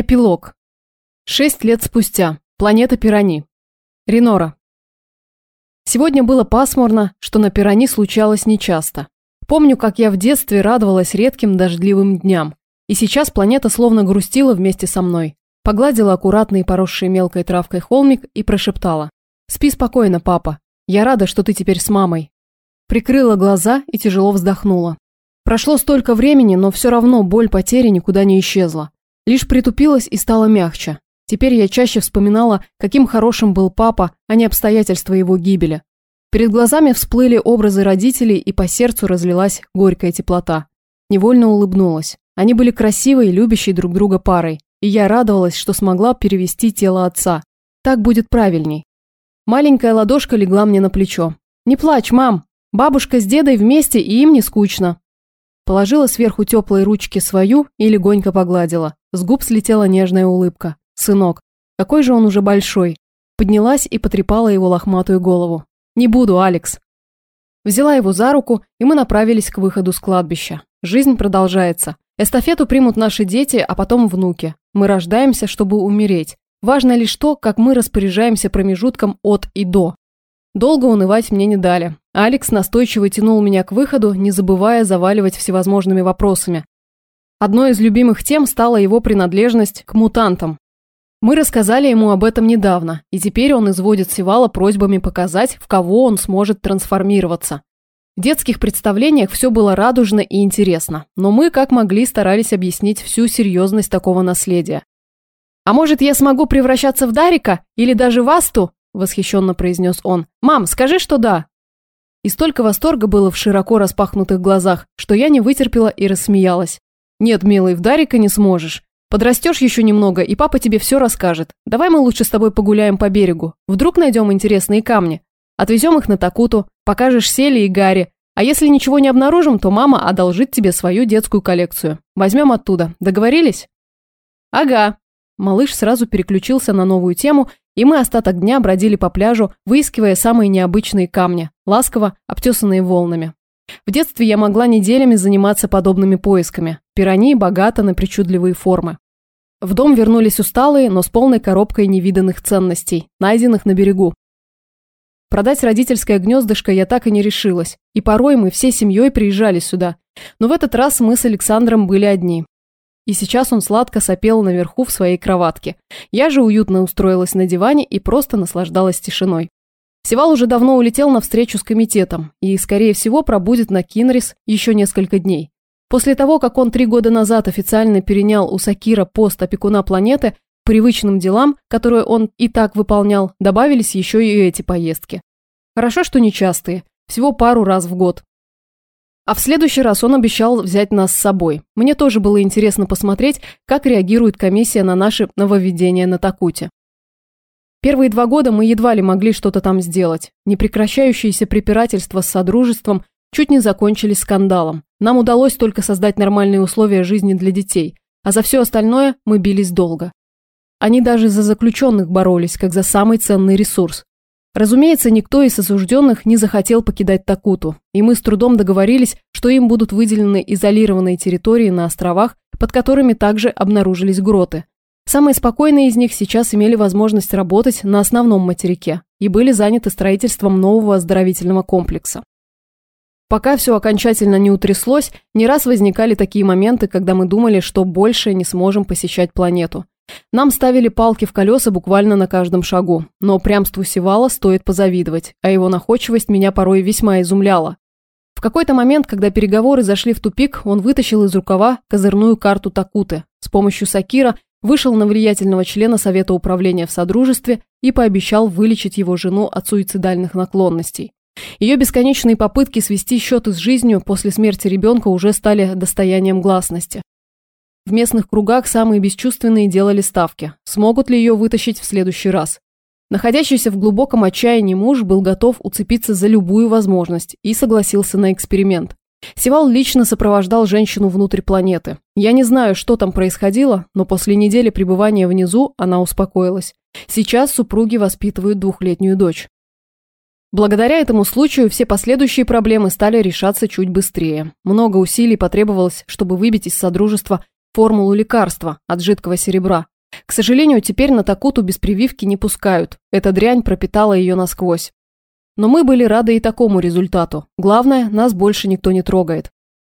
Эпилог. Шесть лет спустя. Планета Пирани. Ренора. Сегодня было пасмурно, что на Пирани случалось нечасто. Помню, как я в детстве радовалась редким дождливым дням. И сейчас планета словно грустила вместе со мной. Погладила аккуратный поросший мелкой травкой холмик и прошептала. «Спи спокойно, папа. Я рада, что ты теперь с мамой». Прикрыла глаза и тяжело вздохнула. Прошло столько времени, но все равно боль потери никуда не исчезла. Лишь притупилась и стала мягче. Теперь я чаще вспоминала, каким хорошим был папа, а не обстоятельства его гибели. Перед глазами всплыли образы родителей, и по сердцу разлилась горькая теплота. Невольно улыбнулась. Они были красивой, любящей друг друга парой, и я радовалась, что смогла перевести тело отца. Так будет правильней. Маленькая ладошка легла мне на плечо. «Не плачь, мам! Бабушка с дедой вместе, и им не скучно!» Положила сверху теплой ручки свою и легонько погладила. С губ слетела нежная улыбка. «Сынок, какой же он уже большой!» Поднялась и потрепала его лохматую голову. «Не буду, Алекс!» Взяла его за руку, и мы направились к выходу с кладбища. Жизнь продолжается. Эстафету примут наши дети, а потом внуки. Мы рождаемся, чтобы умереть. Важно лишь то, как мы распоряжаемся промежутком от и до. Долго унывать мне не дали. Алекс настойчиво тянул меня к выходу, не забывая заваливать всевозможными вопросами. Одной из любимых тем стала его принадлежность к мутантам. Мы рассказали ему об этом недавно, и теперь он изводит Севала просьбами показать, в кого он сможет трансформироваться. В детских представлениях все было радужно и интересно, но мы, как могли, старались объяснить всю серьезность такого наследия. «А может, я смогу превращаться в Дарика? Или даже в Асту?» – восхищенно произнес он. «Мам, скажи, что да!» И столько восторга было в широко распахнутых глазах, что я не вытерпела и рассмеялась. «Нет, милый, в Дарика не сможешь. Подрастешь еще немного, и папа тебе все расскажет. Давай мы лучше с тобой погуляем по берегу. Вдруг найдем интересные камни. Отвезем их на Такуту, покажешь Селе и Гарри. А если ничего не обнаружим, то мама одолжит тебе свою детскую коллекцию. Возьмем оттуда. Договорились?» «Ага». Малыш сразу переключился на новую тему и мы остаток дня бродили по пляжу, выискивая самые необычные камни, ласково обтесанные волнами. В детстве я могла неделями заниматься подобными поисками. Пираньи богаты на причудливые формы. В дом вернулись усталые, но с полной коробкой невиданных ценностей, найденных на берегу. Продать родительское гнездышко я так и не решилась, и порой мы всей семьей приезжали сюда. Но в этот раз мы с Александром были одни. И сейчас он сладко сопел наверху в своей кроватке. Я же уютно устроилась на диване и просто наслаждалась тишиной. Севал уже давно улетел на встречу с комитетом и, скорее всего, пробудет на Кинрис еще несколько дней. После того, как он три года назад официально перенял у Сакира пост опекуна планеты, привычным делам, которые он и так выполнял, добавились еще и эти поездки. Хорошо, что нечастые, всего пару раз в год. А в следующий раз он обещал взять нас с собой. Мне тоже было интересно посмотреть, как реагирует комиссия на наши нововведения на Такуте. Первые два года мы едва ли могли что-то там сделать. Непрекращающиеся препирательства с Содружеством чуть не закончились скандалом. Нам удалось только создать нормальные условия жизни для детей, а за все остальное мы бились долго. Они даже за заключенных боролись, как за самый ценный ресурс. Разумеется, никто из осужденных не захотел покидать Такуту, и мы с трудом договорились, что им будут выделены изолированные территории на островах, под которыми также обнаружились гроты. Самые спокойные из них сейчас имели возможность работать на основном материке и были заняты строительством нового оздоровительного комплекса. Пока все окончательно не утряслось, не раз возникали такие моменты, когда мы думали, что больше не сможем посещать планету. Нам ставили палки в колеса буквально на каждом шагу, но прямству Севала стоит позавидовать, а его находчивость меня порой весьма изумляла. В какой-то момент, когда переговоры зашли в тупик, он вытащил из рукава козырную карту Такуты. С помощью Сакира вышел на влиятельного члена Совета управления в Содружестве и пообещал вылечить его жену от суицидальных наклонностей. Ее бесконечные попытки свести счеты с жизнью после смерти ребенка уже стали достоянием гласности. В местных кругах самые бесчувственные делали ставки. Смогут ли ее вытащить в следующий раз? Находящийся в глубоком отчаянии муж был готов уцепиться за любую возможность и согласился на эксперимент. Севал лично сопровождал женщину внутрь планеты. Я не знаю, что там происходило, но после недели пребывания внизу она успокоилась. Сейчас супруги воспитывают двухлетнюю дочь. Благодаря этому случаю все последующие проблемы стали решаться чуть быстрее. Много усилий потребовалось, чтобы выбить из Содружества формулу лекарства от жидкого серебра. К сожалению, теперь на Такуту без прививки не пускают. Эта дрянь пропитала ее насквозь. Но мы были рады и такому результату. Главное, нас больше никто не трогает.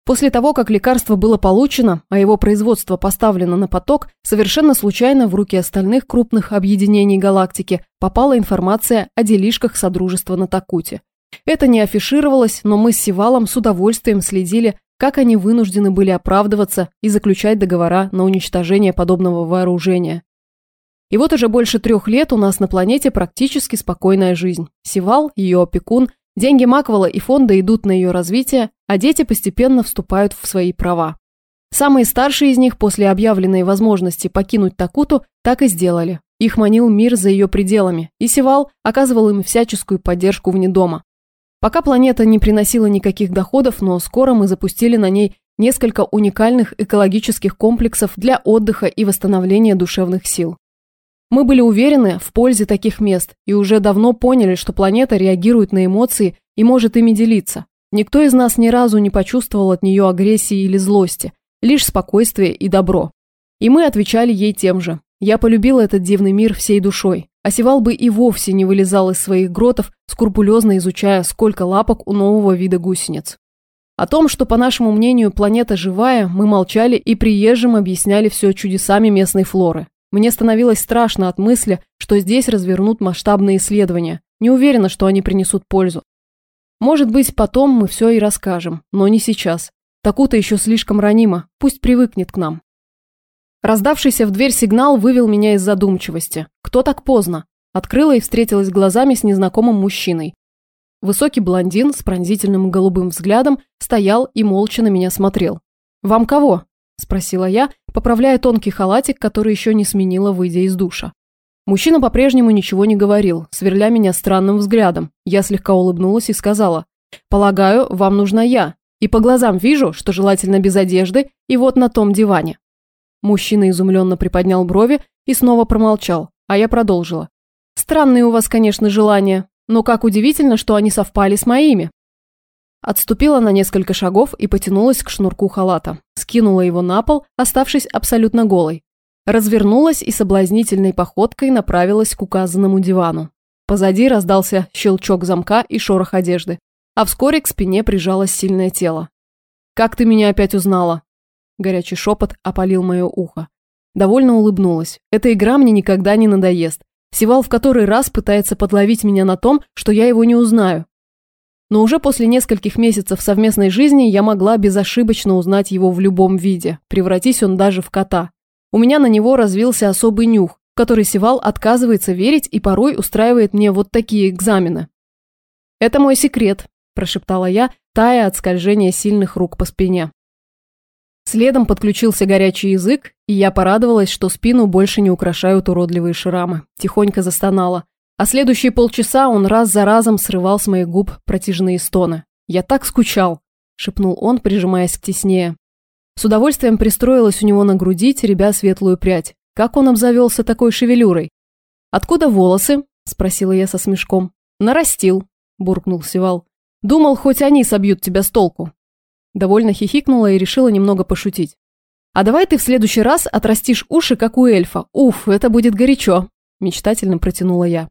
После того, как лекарство было получено, а его производство поставлено на поток, совершенно случайно в руки остальных крупных объединений галактики попала информация о делишках Содружества на Такуте. Это не афишировалось, но мы с Сивалом с удовольствием следили, как они вынуждены были оправдываться и заключать договора на уничтожение подобного вооружения. И вот уже больше трех лет у нас на планете практически спокойная жизнь. Сивал, ее опекун, деньги Маквела и фонда идут на ее развитие, а дети постепенно вступают в свои права. Самые старшие из них после объявленной возможности покинуть Такуту так и сделали. Их манил мир за ее пределами, и Сивал оказывал им всяческую поддержку вне дома. Пока планета не приносила никаких доходов, но скоро мы запустили на ней несколько уникальных экологических комплексов для отдыха и восстановления душевных сил. Мы были уверены в пользе таких мест и уже давно поняли, что планета реагирует на эмоции и может ими делиться. Никто из нас ни разу не почувствовал от нее агрессии или злости, лишь спокойствие и добро. И мы отвечали ей тем же. Я полюбила этот дивный мир всей душой. Осевал бы и вовсе не вылезал из своих гротов, скрупулезно изучая, сколько лапок у нового вида гусениц. О том, что, по нашему мнению, планета живая, мы молчали и приезжим объясняли все чудесами местной флоры. Мне становилось страшно от мысли, что здесь развернут масштабные исследования. Не уверена, что они принесут пользу. Может быть, потом мы все и расскажем, но не сейчас. Таку-то еще слишком ранима, пусть привыкнет к нам. Раздавшийся в дверь сигнал вывел меня из задумчивости. Кто так поздно? Открыла и встретилась глазами с незнакомым мужчиной. Высокий блондин с пронзительным голубым взглядом стоял и молча на меня смотрел. «Вам кого?» – спросила я, поправляя тонкий халатик, который еще не сменила, выйдя из душа. Мужчина по-прежнему ничего не говорил, сверля меня странным взглядом. Я слегка улыбнулась и сказала, «Полагаю, вам нужна я, и по глазам вижу, что желательно без одежды, и вот на том диване». Мужчина изумленно приподнял брови и снова промолчал, а я продолжила. «Странные у вас, конечно, желания, но как удивительно, что они совпали с моими». Отступила на несколько шагов и потянулась к шнурку халата. Скинула его на пол, оставшись абсолютно голой. Развернулась и соблазнительной походкой направилась к указанному дивану. Позади раздался щелчок замка и шорох одежды, а вскоре к спине прижалось сильное тело. «Как ты меня опять узнала?» Горячий шепот опалил мое ухо. Довольно улыбнулась. Эта игра мне никогда не надоест. Севал в который раз пытается подловить меня на том, что я его не узнаю. Но уже после нескольких месяцев совместной жизни я могла безошибочно узнать его в любом виде, превратись он даже в кота. У меня на него развился особый нюх, который Севал отказывается верить и порой устраивает мне вот такие экзамены. «Это мой секрет», – прошептала я, тая от скольжения сильных рук по спине. Следом подключился горячий язык, и я порадовалась, что спину больше не украшают уродливые шрамы. Тихонько застонала. А следующие полчаса он раз за разом срывал с моих губ протяжные стоны. «Я так скучал», – шепнул он, прижимаясь к теснее. С удовольствием пристроилась у него на груди, теребя светлую прядь. Как он обзавелся такой шевелюрой? «Откуда волосы?» – спросила я со смешком. «Нарастил», – буркнул Севал. «Думал, хоть они собьют тебя с толку». Довольно хихикнула и решила немного пошутить. «А давай ты в следующий раз отрастишь уши, как у эльфа. Уф, это будет горячо!» Мечтательно протянула я.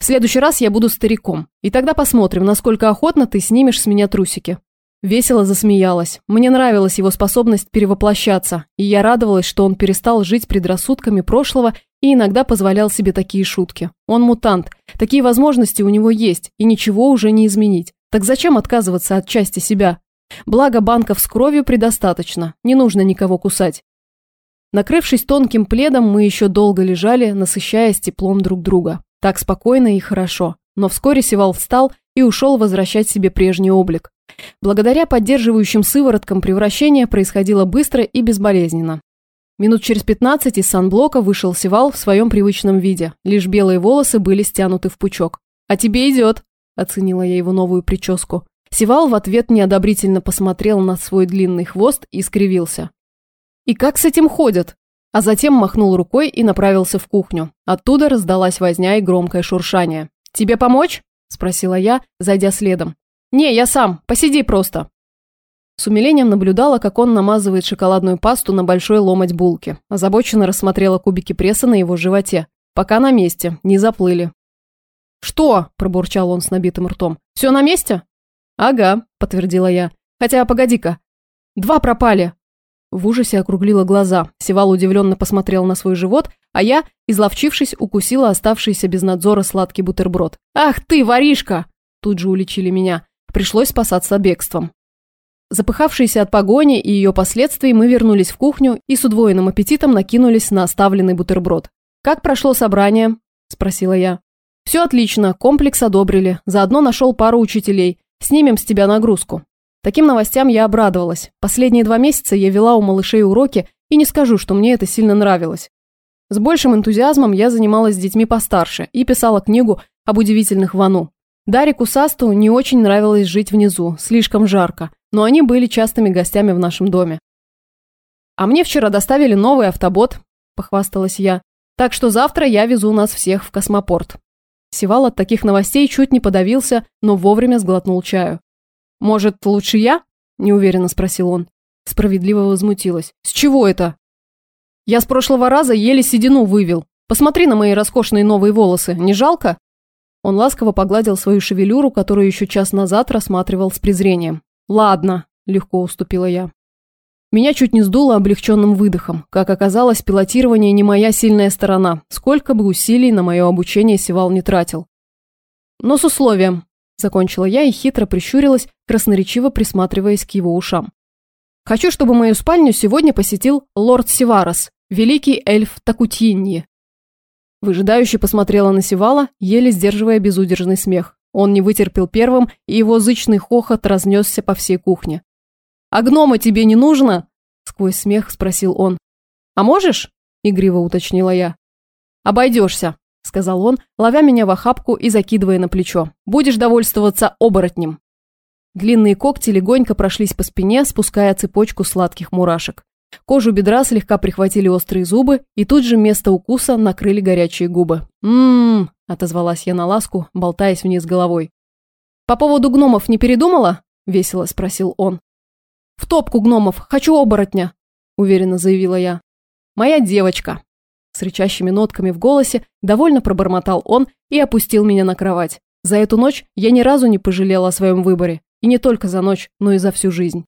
«В следующий раз я буду стариком, и тогда посмотрим, насколько охотно ты снимешь с меня трусики». Весело засмеялась. Мне нравилась его способность перевоплощаться, и я радовалась, что он перестал жить предрассудками прошлого и иногда позволял себе такие шутки. Он мутант, такие возможности у него есть, и ничего уже не изменить. Так зачем отказываться от части себя? Благо банков с кровью предостаточно, не нужно никого кусать. Накрывшись тонким пледом, мы еще долго лежали, насыщаясь теплом друг друга. Так спокойно и хорошо. Но вскоре Севал встал и ушел возвращать себе прежний облик. Благодаря поддерживающим сывороткам превращение происходило быстро и безболезненно. Минут через 15 из санблока вышел Севал в своем привычном виде. Лишь белые волосы были стянуты в пучок. «А тебе идет», – оценила я его новую прическу. Севал в ответ неодобрительно посмотрел на свой длинный хвост и скривился. «И как с этим ходят?» А затем махнул рукой и направился в кухню. Оттуда раздалась возня и громкое шуршание. «Тебе помочь?» – спросила я, зайдя следом. «Не, я сам. Посиди просто». С умилением наблюдала, как он намазывает шоколадную пасту на большой ломоть булки. Озабоченно рассмотрела кубики пресса на его животе. Пока на месте, не заплыли. «Что?» – пробурчал он с набитым ртом. «Все на месте?» «Ага», – подтвердила я. «Хотя, погоди-ка. Два пропали». В ужасе округлила глаза. Севал удивленно посмотрел на свой живот, а я, изловчившись, укусила оставшийся без надзора сладкий бутерброд. «Ах ты, воришка!» Тут же уличили меня. Пришлось спасаться бегством. Запыхавшиеся от погони и ее последствий, мы вернулись в кухню и с удвоенным аппетитом накинулись на оставленный бутерброд. «Как прошло собрание?» – спросила я. «Все отлично, комплекс одобрили. Заодно нашел пару учителей. Снимем с тебя нагрузку». Таким новостям я обрадовалась. Последние два месяца я вела у малышей уроки, и не скажу, что мне это сильно нравилось. С большим энтузиазмом я занималась с детьми постарше и писала книгу об удивительных Вану. Дарику Састу не очень нравилось жить внизу, слишком жарко но они были частыми гостями в нашем доме. «А мне вчера доставили новый автобот», – похвасталась я. «Так что завтра я везу нас всех в космопорт». Севал от таких новостей чуть не подавился, но вовремя сглотнул чаю. «Может, лучше я?» – неуверенно спросил он. Справедливо возмутилась. «С чего это?» «Я с прошлого раза еле седину вывел. Посмотри на мои роскошные новые волосы, не жалко?» Он ласково погладил свою шевелюру, которую еще час назад рассматривал с презрением. «Ладно», – легко уступила я. Меня чуть не сдуло облегченным выдохом. Как оказалось, пилотирование не моя сильная сторона, сколько бы усилий на мое обучение Севал не тратил. Но с условием, закончила я и хитро прищурилась, красноречиво присматриваясь к его ушам. Хочу, чтобы мою спальню сегодня посетил лорд Севарос, великий эльф Такутьиньи. Выжидающе посмотрела на Севала, еле сдерживая безудержный смех. Он не вытерпел первым, и его зычный хохот разнесся по всей кухне. «А гнома тебе не нужно?» – сквозь смех спросил он. «А можешь?» – игриво уточнила я. «Обойдешься», – сказал он, ловя меня в охапку и закидывая на плечо. «Будешь довольствоваться оборотнем». Длинные когти легонько прошлись по спине, спуская цепочку сладких мурашек. Кожу бедра слегка прихватили острые зубы, и тут же место укуса накрыли горячие губы. «М-м-м», отозвалась я на ласку, болтаясь вниз головой. «По поводу гномов не передумала?» – весело спросил он. «В топку гномов, хочу оборотня», – уверенно заявила я. «Моя девочка». С рычащими нотками в голосе довольно пробормотал он и опустил меня на кровать. За эту ночь я ни разу не пожалела о своем выборе. И не только за ночь, но и за всю жизнь.